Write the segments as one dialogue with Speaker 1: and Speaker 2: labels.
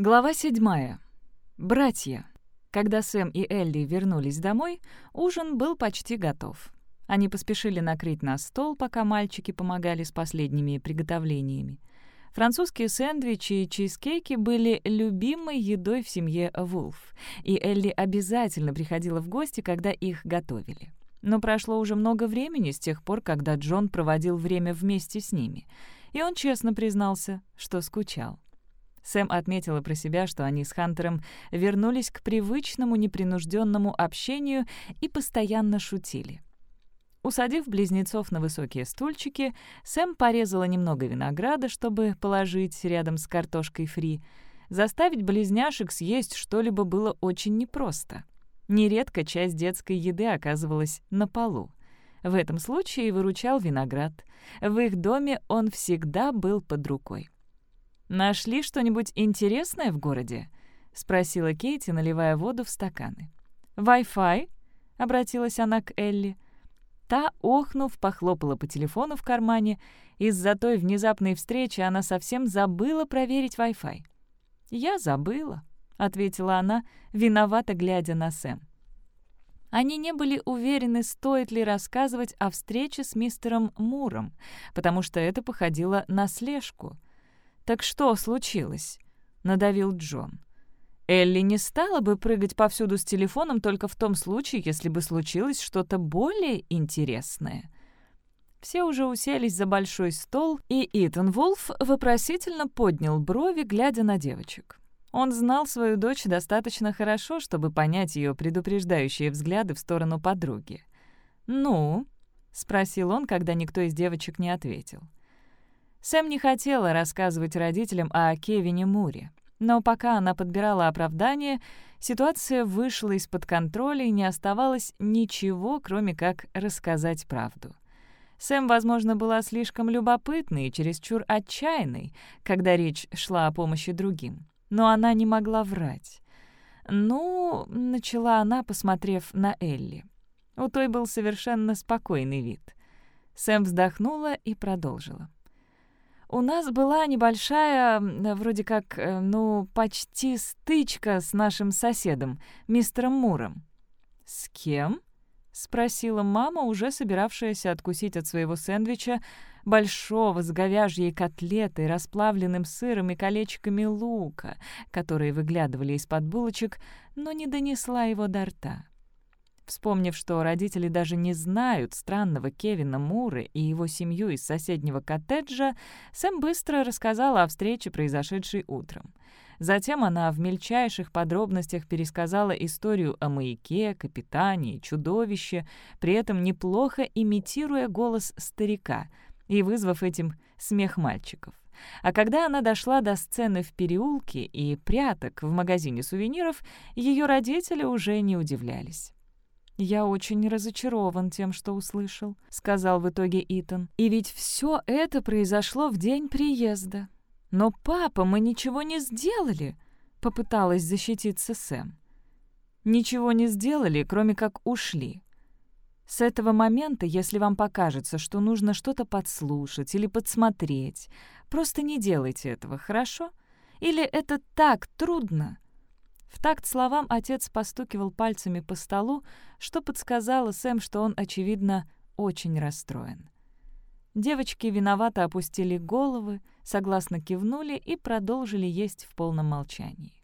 Speaker 1: Глава седьмая. Братья. Когда Сэм и Элли вернулись домой, ужин был почти готов. Они поспешили накрыть на стол, пока мальчики помогали с последними приготовлениями. Французские сэндвичи и чизкейки были любимой едой в семье Вулф, и Элли обязательно приходила в гости, когда их готовили. Но прошло уже много времени с тех пор, когда Джон проводил время вместе с ними, и он честно признался, что скучал. Сэм отметила про себя, что они с Хантером вернулись к привычному непринужденному общению и постоянно шутили. Усадив близнецов на высокие стульчики, Сэм порезала немного винограда, чтобы положить рядом с картошкой фри. Заставить близняшек съесть что-либо было очень непросто. Нередко часть детской еды оказывалась на полу. В этом случае выручал виноград. В их доме он всегда был под рукой. «Нашли что-нибудь интересное в городе?» — спросила Кейти, наливая воду в стаканы. «Вай-фай?» — обратилась она к Элли. Та, охнув, похлопала по телефону в кармане. Из-за той внезапной встречи она совсем забыла проверить Wi-Fi. «Я забыла», — ответила она, виновато глядя на Сэм. Они не были уверены, стоит ли рассказывать о встрече с мистером Муром, потому что это походило на слежку — «Так что случилось?» — надавил Джон. Элли не стала бы прыгать повсюду с телефоном только в том случае, если бы случилось что-то более интересное. Все уже уселись за большой стол, и Итан Вулф вопросительно поднял брови, глядя на девочек. Он знал свою дочь достаточно хорошо, чтобы понять ее предупреждающие взгляды в сторону подруги. «Ну?» — спросил он, когда никто из девочек не ответил. Сэм не хотела рассказывать родителям о Кевине Муре. Но пока она подбирала оправдание, ситуация вышла из-под контроля и не оставалось ничего, кроме как рассказать правду. Сэм, возможно, была слишком любопытной и чересчур отчаянной, когда речь шла о помощи другим. Но она не могла врать. «Ну...» — начала она, посмотрев на Элли. У той был совершенно спокойный вид. Сэм вздохнула и продолжила. У нас была небольшая, вроде как, э, ну, почти стычка с нашим соседом, мистером Муром. «С кем?» — спросила мама, уже собиравшаяся откусить от своего сэндвича, большого с говяжьей котлетой, расплавленным сыром и колечками лука, которые выглядывали из-под булочек, но не донесла его до рта. Вспомнив, что родители даже не знают странного Кевина Муры и его семью из соседнего коттеджа, Сэм быстро рассказала о встрече, произошедшей утром. Затем она в мельчайших подробностях пересказала историю о маяке, капитане чудовище, при этом неплохо имитируя голос старика и вызвав этим смех мальчиков. А когда она дошла до сцены в переулке и пряток в магазине сувениров, ее родители уже не удивлялись. «Я очень разочарован тем, что услышал», — сказал в итоге Итан. «И ведь все это произошло в день приезда». «Но, папа, мы ничего не сделали», — попыталась защититься Сэм. «Ничего не сделали, кроме как ушли», с этого момента, если вам покажется, что нужно что-то подслушать или подсмотреть, просто не делайте этого, хорошо? Или это так трудно, в такт словам отец постукивал пальцами по столу, что подсказало Сэм, что он, очевидно, очень расстроен. Девочки виновато опустили головы, согласно кивнули и продолжили есть в полном молчании.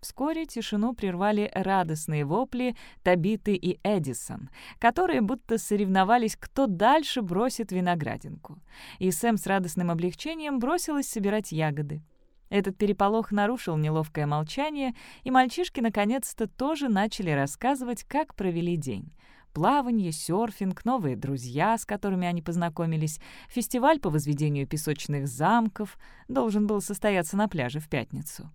Speaker 1: Вскоре тишину прервали радостные вопли Табиты и Эдисон, которые будто соревновались, кто дальше бросит виноградинку. И Сэм с радостным облегчением бросилась собирать ягоды. Этот переполох нарушил неловкое молчание, и мальчишки наконец-то тоже начали рассказывать, как провели день. Плавание, серфинг, новые друзья, с которыми они познакомились, фестиваль по возведению песочных замков должен был состояться на пляже в пятницу.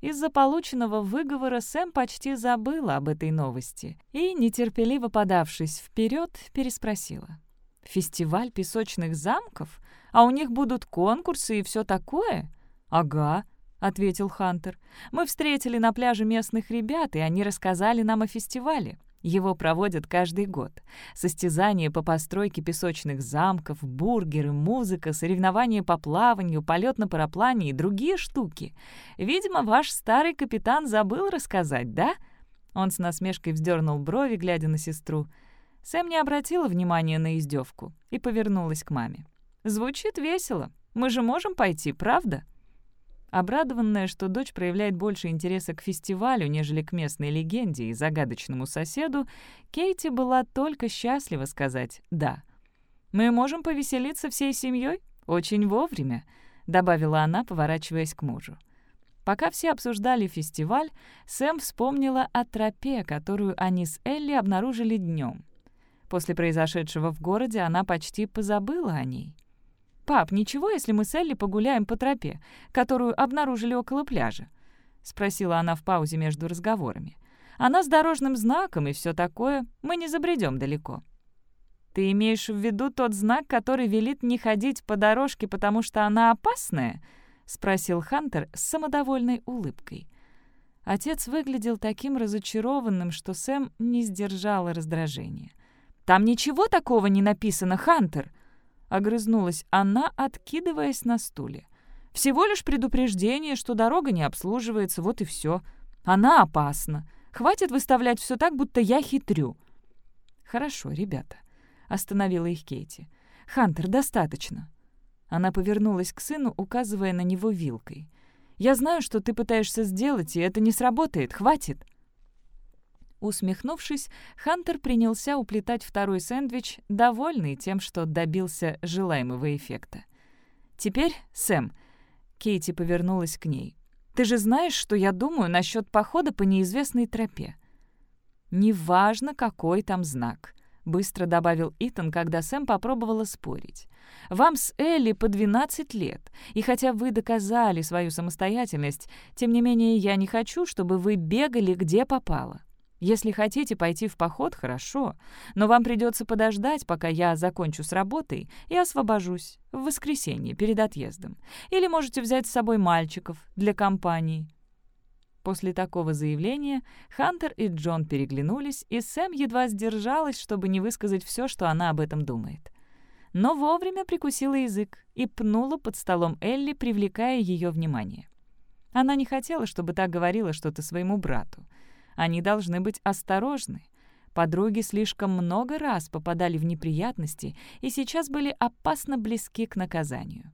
Speaker 1: Из-за полученного выговора Сэм почти забыла об этой новости и, нетерпеливо подавшись вперед, переспросила. «Фестиваль песочных замков? А у них будут конкурсы и все такое?» «Ага», — ответил Хантер. «Мы встретили на пляже местных ребят, и они рассказали нам о фестивале. Его проводят каждый год. Состязания по постройке песочных замков, бургеры, музыка, соревнования по плаванию, полет на параплане и другие штуки. Видимо, ваш старый капитан забыл рассказать, да?» Он с насмешкой вздернул брови, глядя на сестру. Сэм не обратила внимания на издевку и повернулась к маме. «Звучит весело. Мы же можем пойти, правда?» Обрадованная, что дочь проявляет больше интереса к фестивалю, нежели к местной легенде и загадочному соседу, Кейти была только счастлива сказать «да». «Мы можем повеселиться всей семьей? Очень вовремя», — добавила она, поворачиваясь к мужу. Пока все обсуждали фестиваль, Сэм вспомнила о тропе, которую они с Элли обнаружили днем. После произошедшего в городе она почти позабыла о ней. «Пап, ничего, если мы с Элли погуляем по тропе, которую обнаружили около пляжа?» — спросила она в паузе между разговорами. «Она с дорожным знаком и все такое. Мы не забредем далеко». «Ты имеешь в виду тот знак, который велит не ходить по дорожке, потому что она опасная?» — спросил Хантер с самодовольной улыбкой. Отец выглядел таким разочарованным, что Сэм не сдержала раздражения. «Там ничего такого не написано, Хантер!» Огрызнулась она, откидываясь на стуле. «Всего лишь предупреждение, что дорога не обслуживается, вот и все. Она опасна. Хватит выставлять все так, будто я хитрю». «Хорошо, ребята», — остановила их Кейти. «Хантер, достаточно». Она повернулась к сыну, указывая на него вилкой. «Я знаю, что ты пытаешься сделать, и это не сработает. Хватит!» Усмехнувшись, Хантер принялся уплетать второй сэндвич, довольный тем, что добился желаемого эффекта. «Теперь, Сэм...» Кейти повернулась к ней. «Ты же знаешь, что я думаю насчет похода по неизвестной тропе?» «Неважно, какой там знак», — быстро добавил Итан, когда Сэм попробовала спорить. «Вам с Элли по 12 лет, и хотя вы доказали свою самостоятельность, тем не менее я не хочу, чтобы вы бегали где попало. Если хотите пойти в поход, хорошо, но вам придется подождать, пока я закончу с работой и освобожусь в воскресенье перед отъездом. Или можете взять с собой мальчиков для компании». После такого заявления Хантер и Джон переглянулись, и Сэм едва сдержалась, чтобы не высказать все, что она об этом думает. Но вовремя прикусила язык и пнула под столом Элли, привлекая ее внимание. Она не хотела, чтобы так говорила что-то своему брату — они должны быть осторожны. Подруги слишком много раз попадали в неприятности и сейчас были опасно близки к наказанию.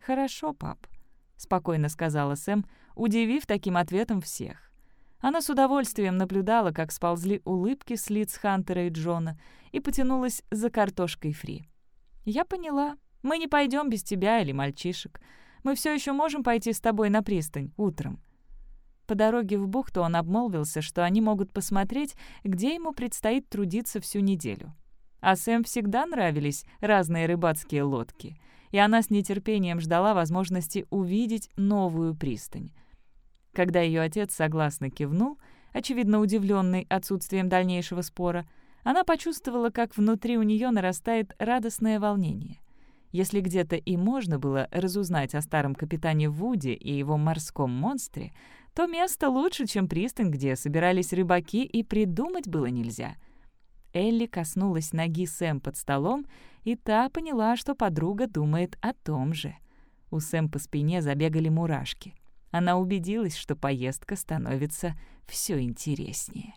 Speaker 1: «Хорошо, пап», — спокойно сказала Сэм, удивив таким ответом всех. Она с удовольствием наблюдала, как сползли улыбки с лиц Хантера и Джона, и потянулась за картошкой фри. «Я поняла. Мы не пойдем без тебя или мальчишек. Мы все еще можем пойти с тобой на пристань утром. По дороге в бухту он обмолвился, что они могут посмотреть, где ему предстоит трудиться всю неделю. А Сэм всегда нравились разные рыбацкие лодки, и она с нетерпением ждала возможности увидеть новую пристань. Когда ее отец согласно кивнул, очевидно удивленный отсутствием дальнейшего спора, она почувствовала, как внутри у нее нарастает радостное волнение. Если где-то и можно было разузнать о старом капитане Вуди и его морском монстре, то место лучше, чем пристань, где собирались рыбаки, и придумать было нельзя. Элли коснулась ноги Сэм под столом, и та поняла, что подруга думает о том же. У Сэм по спине забегали мурашки. Она убедилась, что поездка становится все интереснее.